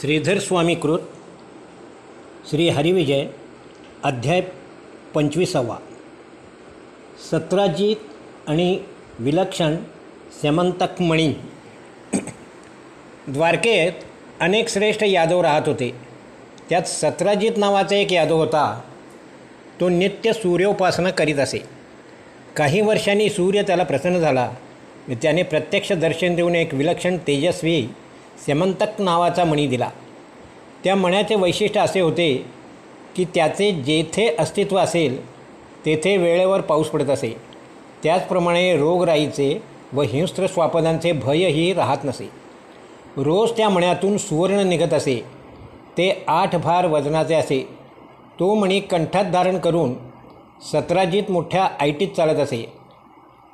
श्रीधर स्वामी कृत श्री हरिविजय अध्याय पंचवीसावा. सत्राजित आणि विलक्षण समंतकमणी द्वारकेत अनेक श्रेष्ठ यादव राहत होते. त्यात सत्राजित नावाचा एक यादव होता. तो नित्य सूर्योपासना करीत असे. काही वर्षांनी सूर्य त्याला प्रसन्न झाला. त्याने प्रत्यक्ष दर्शन देऊन एक विलक्षण तेजस्वी स्यमंतक नावाचा मणी दिला. त्या मण्याचे वैशिष्ट्य असे होते की त्याचे जेथे अस्तित्व असेल तेथे वेळेवर पाऊस पडत असे. त्याचप्रमाणे रोगराईचे व हिंस्त्र स्वापदांचे भयही राहत नसे. रोज त्या मण्यातून सुवर्ण निघत असे. ते आठ भार वजनाचे असे. तो मणी कंठात धारण करून सत्राजीत मोठ्या आयटीत चालत असे.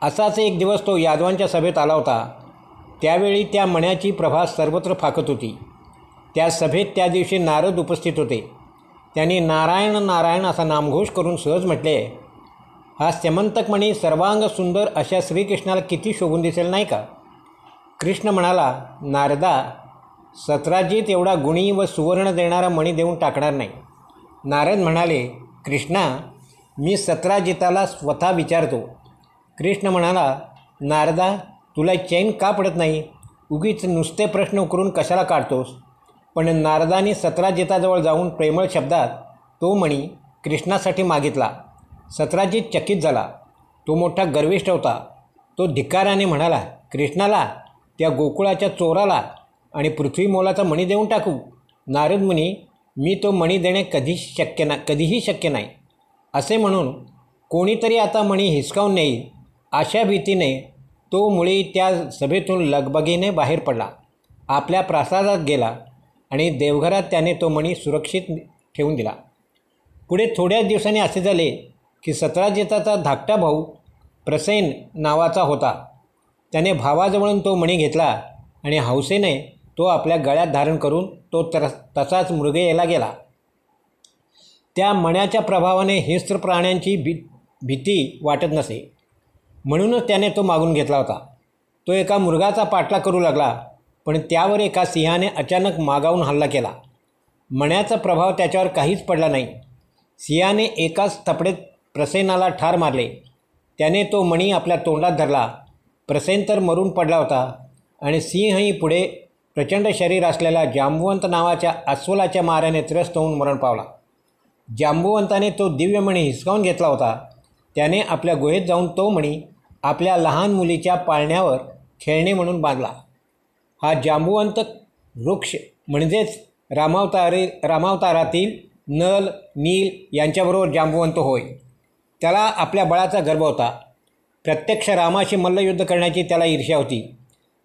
असाच एक दिवस तो यादवांच्या सभेत आला होता. त्यावेळी त्या मण्याची प्रभा सर्वत्र फाकत होती. त्या सभेत त्या दिवशी नारद उपस्थित होते. त्यांनी नारायण नारायण असा नामघोष करून सहज म्हटले हा स्यमंतकमणी सर्वांग सुंदर अशा श्रीकृष्णाला किती शोभून दिसेल नाही का? कृष्ण म्हणाला नारदा सत्राजीत एवढा गुणी व सुवर्ण देणारा मणी देऊन टाकणार नाही. नारद म्हणाले कृष्णा मी सत्राजिताला स्वतः विचारतो. कृष्ण म्हणाला नारदा तुला चैन का पडत नाही? उगीच नुसते प्रश्न करून कशाला काढतोस? पण नारदाने सतराजिताजवळ जाऊन प्रेमळ शब्दात तो म्हणी कृष्णासाठी मागितला. सतराजित चकित झाला. तो मोठा गर्विष्ठ होता. तो धिक्काराने म्हणाला कृष्णाला त्या गोकुळाच्या चोराला आणि पृथ्वी मोलाचा मणी देऊन टाकू. नारद मुनी मी तो मणी देणे कधी शक्य ना कधीही शक्य नाही. असे म्हणून कोणीतरी आता मणी हिसकावून नेईल अशा भीतीने तो मुळी त्या सभेतून लगबगीने बाहेर पडला. आपल्या प्रासादात गेला आणि देवघरात त्याने तो मणी सुरक्षित ठेवून दिला. पुढे थोड्याच दिवसांनी असे झाले की सतराजिताचा धाकटा भाऊ प्रसेन नावाचा होता. त्याने भावाजवळून तो मणी घेतला आणि हौसेने तो आपल्या गळ्यात धारण करून तो तर तसाच मृगेला गेला. त्या मण्याच्या प्रभावाने हिंस्त्र प्राण्यांची भी भीती वाटत नसे. म्हणूनच त्याने तो मागून घेतला होता. तो एका मृगाचा पाठला करू लागला पण त्यावर एका सिंहाने अचानक मागावून हल्ला केला. मण्याचा प्रभाव त्याच्यावर काहीच पडला नाही. सिंहाने एकाच थपडेत प्रसेनाला ठार मारले. त्याने तो मणी आपल्या तोंडात धरला. प्रसेन तर मरून पडला होता आणि सिंहही पुढे प्रचंड शरीर असलेल्या जांबुवंत नावाच्या अस्वलाच्या माऱ्याने त्रस्त होऊन मरण पावला. जांबुवंताने तो दिव्यमणी हिसकावून घेतला होता. त्याने आपल्या गुहेत जाऊन तो मणी आपल्या लहान मुलीच्या पाळण्यावर खेळणे म्हणून बांधला. हा जांबुवंत वृक्ष म्हणजेच रामावतारी रामावतारातील नल नील यांच्याबरोबर जांबुवंत होय. त्याला आपल्या बळाचा गर्व होता. प्रत्यक्ष रामाशी मल्लयुद्ध करण्याची त्याला ईर्ष्या होती.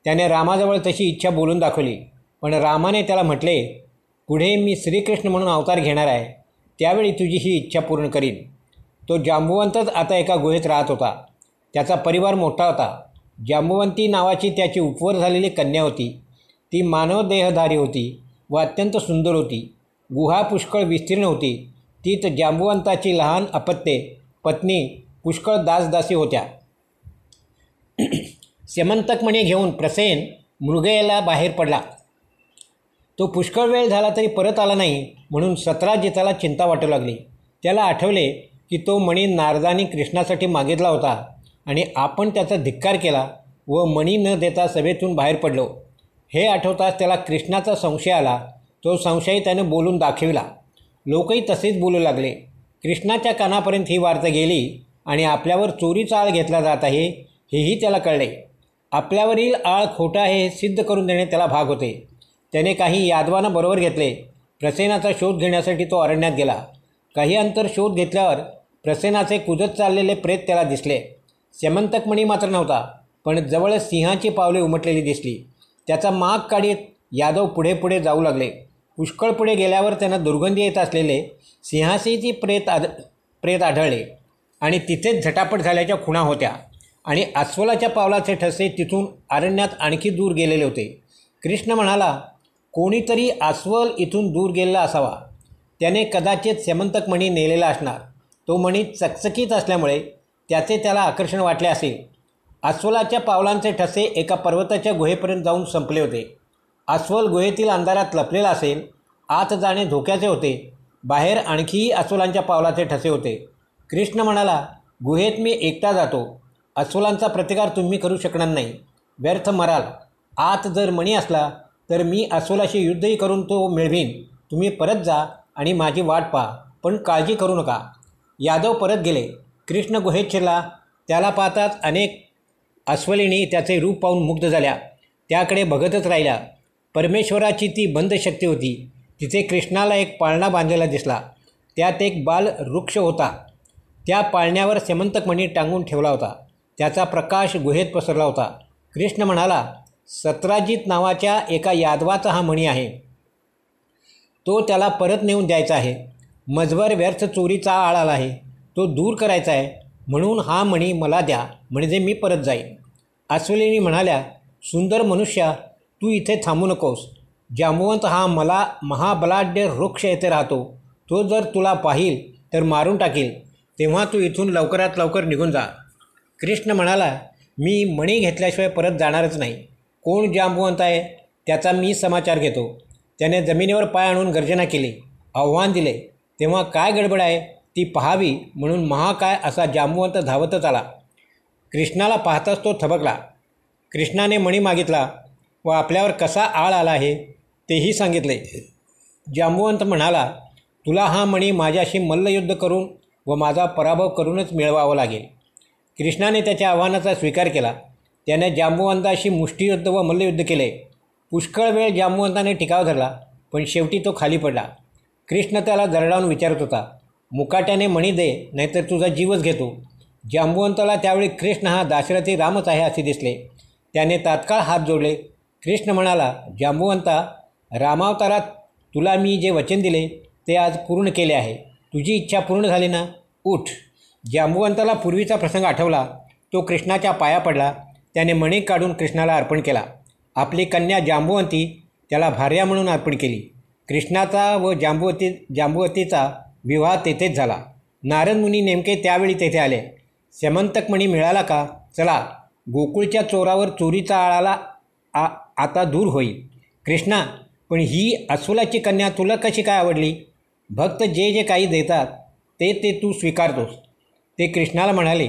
त्याने रामाजवळ तशी इच्छा बोलून दाखवली. पण रामाने त्याला म्हटले पुढे मी श्रीकृष्ण म्हणून अवतार घेणार आहे. त्यावेळी तुझी ही इच्छा पूर्ण करीन. तो जांबुवंतच आता एका गुहेत राहत होता. त्याचा परिवार मोठा होता. जांबुवंती नावाची त्याची उपवर झालेली कन्या होती. ती मानव देहधारी होती व अत्यंत सुंदर होती. गुहा पुष्कळ विस्तीर्ण होती. तीत जांबुवंताची लहान अपत्ये पत्नी पुष्कळ दासदासी होत्या. सेमंतकमणी घेऊन प्रसेन मृगयाला बाहेर पडला. तो पुष्कळ वेळ झाला तरी परत आला नाही म्हणून सतराजिताला चिंता वाटू लागली. त्याला आठवले की तो मणी नारदानी कृष्णासाठी मागितला होता. आणि आपण त्याचा धिक्कार केला व मणी न देता सभेतून बाहेर पडलो. हे आठवताच त्याला कृष्णाचा संशय आला. तो संशय त्याने बोलून दाखविला. लोकही तसेच बोलू लागले. कृष्णाच्या कानापर्यंत ही वार्ता गेली आणि आपल्यावर चोरीचा आळ घेतला जात आहे हेही त्याला कळले. आपल्यावरील आळ खोटा आहे हे सिद्ध करून देणे त्याला भाग होते. त्याने काही यादवांना बरोबर घेतले. प्रसेनाचा शोध घेण्यासाठी तो अरण्यात गेला. काही अंतर शोध घेतल्यावर प्रसेनाचे कुजत चाललेले प्रेत त्याला दिसले. स्यमंतकमणी मात्र नव्हता पण जवळ सिंहाची पावले उमटलेली दिसली. त्याचा माग काढीत यादव पुढे पुढे जाऊ लागले. पुष्कळ पुढे गेल्यावर त्यांना दुर्गंधी येत असलेले सिंहासीची प्रेत आद प्रेत आढळले आणि तिथेच झटापट झाल्याच्या खुणा होत्या. आणि अस्वलाच्या पावलाचे ठसे तिथून अरण्यात आणखी दूर गेलेले होते. कृष्ण म्हणाला कोणीतरी अस्वल इथून दूर गेलेला असावा. त्याने कदाचित सेमंतक मणी नेलेला असणार. तो मणी चकचकीत असल्यामुळे त्याचे त्याला आकर्षण वाटले असेल अस्वलाच्या पावलांचे ठसे एका पर्वताच्या गुहेपर्यंत जाऊन संपले होते. अस्वल गुहेतील अंधारात लपलेला असेल आत जाणे धोक्याचे होते. बाहेर आणखीही अस्वलांच्या पावलाचे ठसे होते. कृष्ण म्हणाला गुहेत मी एकटा जातो. अस्वलांचा प्रतिकार तुम्ही करू शकणार नाही. व्यर्थ मराल. आत जर मणी असला तर मी अस्वलाशी युद्धही करून तो मिळवीन. तुम्ही परत जा आणि माझी वाट पहा. पण काळजी करू नका. यादव परत गेले. कृष्ण गुहेत शिरला त्याला पाहताच अनेक अस्वलिणी त्याचे रूप पाहून मुग्ध झाल्या. त्याकडे बघतच राहिल्या. परमेश्वराची ती बंद शक्ती होती. तिथे कृष्णाला एक पाळणा बांधलेला दिसला. त्यात एक बाल वृक्ष होता. त्या पाळण्यावर सेमंतकमणी टांगून ठेवला होता. त्याचा प्रकाश गुहेत पसरला होता. कृष्ण म्हणाला सत्राजित नावाच्या एका यादवाचा हा मणी आहे. तो त्याला परत नेऊन द्यायचा आहे. मजवर व्यर्थ चोरीचा आळ आला आहे. तो दूर करायचा आहे म्हणून हा मणी मला द्या म्हणजे मी परत जाईन. अस्वलिनी म्हणाल्या सुंदर मनुष्या तू इथे थांबू नकोस. जांबुवंत हा मला महाबलाढ्य वृक्ष येथे राहतो. तो जर तुला पाहील तर मारून टाकील. तेव्हा तू इथून लवकरात लवकर निघून जा. कृष्ण म्हणाला मी मणी घेतल्याशिवाय परत जाणारच नाही. कोण जांबुवंत आहे त्याचा मी समाचार घेतो. त्याने जमिनीवर पाय आणून गर्जना केली. आव्हान दिले. तेव्हा काय गडबड आहे? ती पहावी म्हणून महाकाय असा जांबवंत धावतच आला. कृष्णाला पाहताच तो थबकला. कृष्णाने मणी मागितला व आपल्यावर कसा आळ आला आहे तेही सांगितले. जांबुवंत म्हणाला तुला हा मणी माझ्याशी मल्लयुद्ध करून व माझा पराभव करूनच मिळवावा लागेल. कृष्णाने त्याच्या आव्हानाचा स्वीकार केला. त्याने जांबुवंताशी मुष्टियुद्ध व मल्लयुद्ध केले. पुष्कळ वेळ जांबुवंताने टिकाव धरला पण शेवटी तो खाली पडला. कृष्ण त्याला दरडावून विचारत होता मुकाट्याने मणी दे नाहीतर तुझा जीवच घेतो. जांबुवंताला त्यावेळी कृष्ण हा दाशरथी रामच आहे असे दिसले. त्याने तात्काळ हात जोडले. कृष्ण म्हणाला जांबुवंता रामावतारात तुला मी जे वचन दिले ते आज पूर्ण केले आहे. तुझी इच्छा पूर्ण झाली ना? उठ. जांबुवंताला पूर्वीचा प्रसंग आठवला. तो कृष्णाच्या पाया पडला. त्याने मणी काढून कृष्णाला अर्पण केला. आपली कन्या जांबुवंती त्याला भार्या म्हणून अर्पण केली. कृष्णाचा व जांबुवती जांबुवतीचा विवाह तेथेच झाला. नारद मुनी नेमके त्यावेळी तेथे आले. समंतकमणी मिळाला का? चला गोकुळच्या चोरावर चोरीचा आळाला आ आता दूर होईल कृष्णा पण ही अस्वलाची कन्या तुला कशी काय आवडली? भक्त जे जे काही देतात ते ते तू स्वीकारतोस. ते कृष्णाला म्हणाले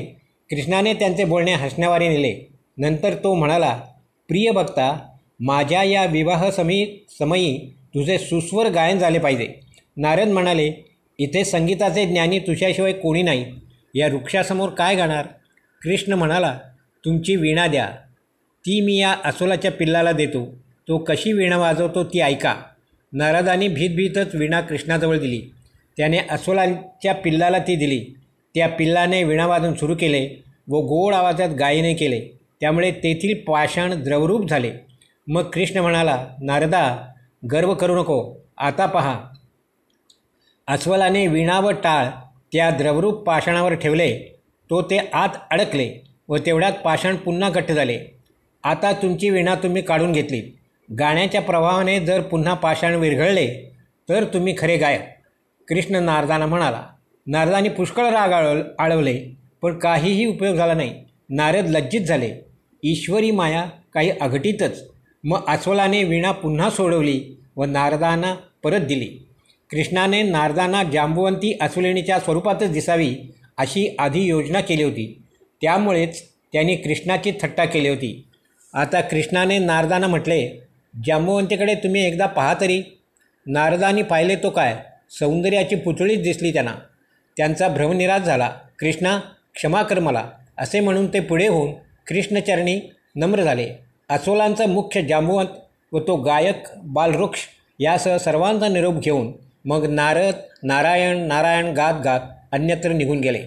कृष्णाने त्यांचे बोलणे हसण्यावारे नेले. नंतर तो म्हणाला प्रिय भक्ता माझ्या या विवाह समी समयी तुझे सुस्वर गायन झाले पाहिजे. नारद म्हणाले इथे संगीताचे ज्ञानी तुझ्याशिवाय कोणी नाही. या वृक्षासमोर काय गाणार? कृष्ण म्हणाला तुमची वीणा द्या. ती मी या असोलाच्या पिल्लाला देतो. तो कशी वीणा वाजवतो ती ऐका. नारदाने भीतभीतच वीणा कृष्णाजवळ दिली. त्याने असोलाच्या पिल्लाला ती दिली. त्या पिल्लाने वीणा वाजून सुरू केले व गोड आवाजात गायने केले. त्यामुळे तेथील पाषाण द्रवरूप झाले. मग कृष्ण म्हणाला नारदा गर्व करू नको. आता पहा. अस्वलाने वीणा व टाळ त्या द्रवरूप पाषाणावर ठेवले. तो ते आत अडकले व तेवढ्यात पाषाण पुन्हा घट्ट झाले. आता तुमची वीणा तुम्ही काढून घेतली. गाण्याच्या प्रभावाने जर पुन्हा पाषाण विरघळले तर तुम्ही खरे गायक. कृष्ण नारदाना म्हणाला नारदाने पुष्कळ राग आळ आळवले पण काहीही उपयोग झाला नाही. नारद लज्जित झाले. ईश्वरी माया काही अघटितच. मग अस्वलाने वीणा पुन्हा सोडवली व नारदांना परत दिली. कृष्णाने नारदांना जांबुवंती अस्वलिणीच्या स्वरूपातच दिसावी अशी आधी योजना केली होती. त्यामुळेच त्यांनी कृष्णाची थट्टा केली होती. आता कृष्णाने नारदांना म्हटले जांबुवंतीकडे तुम्ही एकदा पहा तरी. नारदांनी पाहिले तो काय? सौंदर्याची पुतळीच दिसली त्यांना. त्यांचा भ्रमनिराश झाला. कृष्णा क्षमा कर मला असे म्हणून ते पुढे होऊन कृष्णचरणी नम्र झाले. अस्वलांचा मुख्य जांबुवंत व तो गायक बालवृक्ष यासह सर्वांचा निरोप घेऊन मग नारद नारायण नारायण गात गात अन्यत्र निघून गेले.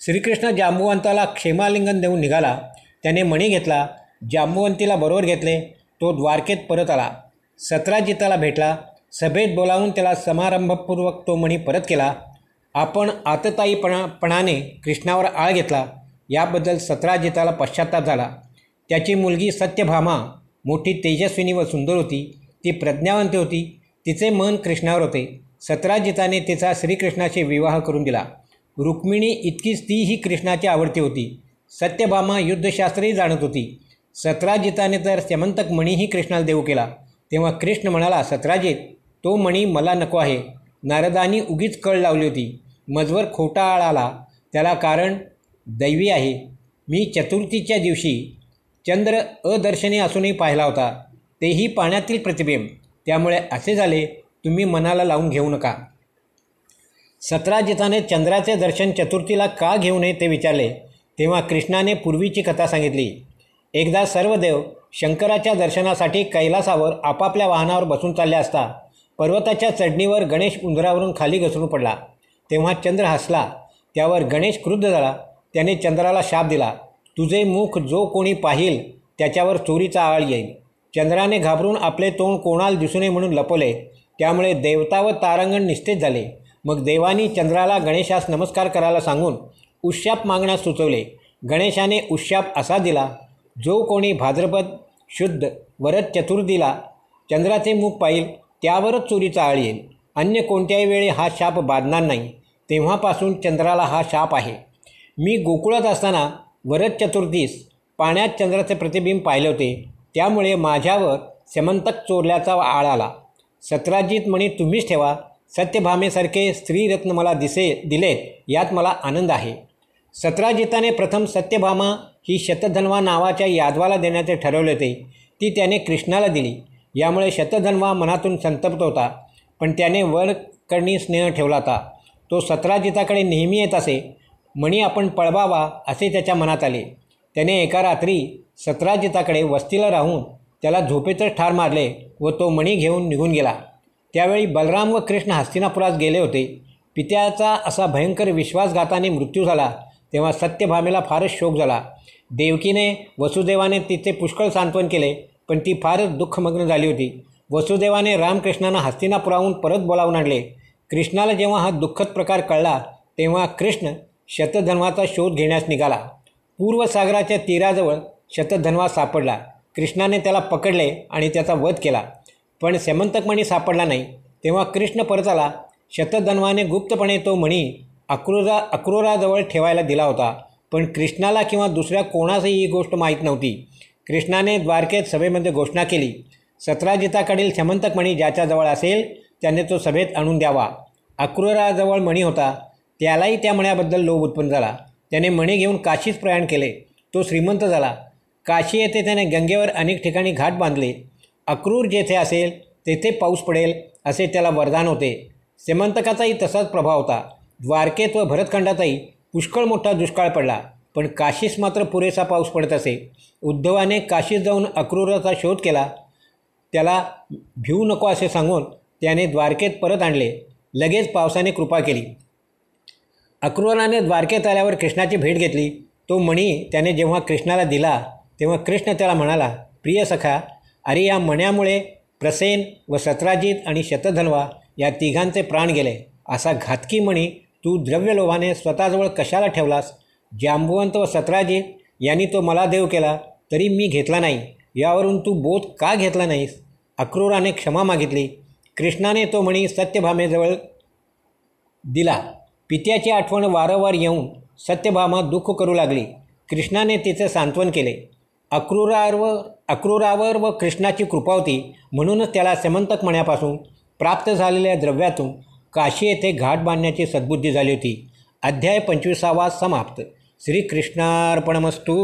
श्रीकृष्ण जांबुवंताला क्षेमालिंगन देऊन निघाला. त्याने मणी घेतला जांबुवंतीला बरोबर घेतले तो द्वारकेत परत आला. सतराजिताला भेटला. सभेत बोलावून त्याला समारंभपूर्वक तो मणी परत केला. आपण आतताईपणापणाने कृष्णावर आळ घेतला. याबद्दल सतराजिताला पश्चाताप झाला. त्याची मुलगी सत्यभामा मोठी तेजस्विनी व सुंदर होती. ती प्रज्ञावंत होती. तिचे मन कृष्णावर होते. सतराजिताने तिचा श्रीकृष्णाशी विवाह करून दिला. रुक्मिणी इतकीच तीही कृष्णाची आवडती होती. सत्यभामा युद्धशास्त्रही जाणत होती. सतराजिताने तर स्यमंतक मणीही कृष्णाला देऊ केला. तेव्हा कृष्ण म्हणाला सत्राजित तो मणी मला नको आहे. नारदानी उगीच कळ लावली होती. मजवर खोटा आळ आला. त्याला कारण दैवी आहे. मी चतुर्थीच्या दिवशी चंद्र अदर्शनी असूनही पाहिला होता. तेही पाण्यातील प्रतिबिंब. त्यामुळे असे झाले तुम्ही मनाला लावून घेऊ नका. सत्राजिताने चंद्राचे दर्शन चतुर्थीला का घेऊ नये ते विचारले तेव्हा कृष्णाने पूर्वीची कथा सांगितली. एकदा सर्व देव शंकराच्या दर्शनासाठी कैलासावर आपापल्या वाहनावर बसून चालले असता पर्वताच्या चढणीवर गणेश उंदरावरून खाली घसरून पडला. तेव्हा चंद्र हसला त्यावर गणेश क्रुद्ध झाला त्याने चंद्राला शाप दिला. तुझे मुख जो कोणी पाहिल त्याच्यावर चोरीचा आळ येईल. चंद्राने घाबरून आपले तोंड कोणाला दिसू नये म्हणून लपवले. त्यामुळे देवता व तारांगण निश्चित झाले. मग देवानी चंद्राला गणेशास नमस्कार करायला सांगून उश्शाप मागण्यास सुचवले. गणेशाने उश्शाप असा दिला जो कोणी भाद्रपद शुद्ध वरद चतुर्थीला चंद्राचे मुख पाहिल त्यावरच चोरीचा आळ येईल. अन्य कोणत्याही वेळी हा शाप बाधणार नाही. तेव्हापासून चंद्राला हा शाप आहे. मी गोकुळात असताना वरद चतुर्थीस पाण्यात चंद्राचे प्रतिबिंब पाहिले होते. त्यामुळे माझ्यावर समंतक चोरल्याचा आळ आला. सत्राजित म्हणे तुम्हीच ठेवा. सत्यभामेसारखे स्त्रीरत्न मला दिसे दिलेत यात मला आनंद आहे. सतराजिताने प्रथम सत्यभामा ही शतधन्वा नावाच्या यादवाला देण्याचे ठरवले होते. ती त्याने कृष्णाला दिली. यामुळे शतधन्वा मनातून संतप्त होता पण त्याने वरकडणी स्नेह ठेवला होता. तो सत्राजिताकडे नेहमी येत असे. म्हणी आपण पळवावा असे त्याच्या मनात आले. त्याने एका रात्री सत्राजिताकडे वस्तीला राहून त्याला झोपेतच ठार मारले. व तो मणी घेऊन निघून गेला. त्यावेळी बलराम व कृष्ण हस्तिनापुरात गेले होते. पित्याचा असा भयंकर विश्वासघाताने मृत्यू झाला. तेव्हा सत्यभामेला फारच शोक झाला. देवकीने वसुदेवाने तिचे पुष्कळ सांत्वन केले पण ती फारच दुःखमग्न झाली होती. वसुदेवाने रामकृष्णांना हस्तिनापुराहून परत बोलावून आणले. कृष्णाला जेव्हा हा दुःखद प्रकार कळला तेव्हा कृष्ण शतधन्वाचा शोध घेण्यास निघाला. पूर्वसागराच्या तीराजवळ शतधन्वा सापडला. कृष्णाने त्याला पकडले आणि त्याचा वध केला. पण सेमंतकमणी सापडला नाही. तेव्हा कृष्ण परत आला. शतधन्वाने गुप्तपणे तो मणी अक्रोरा अक्रोराजवळ ठेवायला दिला होता. पण कृष्णाला किंवा दुसऱ्या कोणासही ही गोष्ट माहीत नव्हती. कृष्णाने द्वारकेत सभेमध्ये घोषणा केली. सत्राजिताकडील मणी ज्याच्याजवळ असेल त्याने तो सभेत आणून द्यावा. अक्रोराजवळ मणी होता. त्यालाही त्या मण्याबद्दल लोभ उत्पन्न झाला. त्याने मणी घेऊन काशीच प्रयाण केले. तो श्रीमंत झाला. काशी येथे त्याने गंगेवर अनेक ठिकाणी घाट बांधले. अक्रूर जेथे असेल तेथे पाऊस पडेल असे त्याला वरदान होते. सेमंतकाचाही तसाच प्रभाव होता. द्वारकेत व भरतखंडातही पुष्कळ मोठा दुष्काळ पडला. पण काशीस मात्र पुरेसा पाऊस पडत असे. उद्धवाने काशीत जाऊन अक्रूराचा शोध केला. त्याला भिवू नको असे सांगून त्याने द्वारकेत परत आणले. लगेच पावसाने कृपा केली. अक्रूराने द्वारकेत आल्यावर कृष्णाची भेट घेतली. तो मणी त्याने जेव्हा कृष्णाला दिला तेव्हा कृष्ण त्याला म्हणाला प्रिय सखा अरे या मण्यामुळे प्रसेन व सत्राजित आणि शतधन्वा या तिघांचे प्राण गेले. असा घातकी मणी तू द्रव्यलोभाने स्वतःजवळ कशाला ठेवलास? जांबुवंत व सत्राजित यांनी तो मला देव केला तरी मी घेतला नाही. यावरून तू बोध का घेतला नाहीस? अक्रूराने क्षमा मागितली. कृष्णाने तो मणी सत्यभामेजवळ दिला. पित्याची आठवण वारंवार येऊन सत्यभामा दुःख करू लागली. कृष्णाने तिचे सांत्वन केले. अक्रूरावर अक्रूरावर व कृष्णाची कृपा होती म्हणूनच त्याला समंतक म्हणण्यापासून प्राप्त झालेल्या द्रव्यातून काशी येथे घाट बांधण्याची सद्बुद्धी झाली होती. अध्याय पंचवीसावा समाप्त. श्रीकृष्णार्पणमस्तू.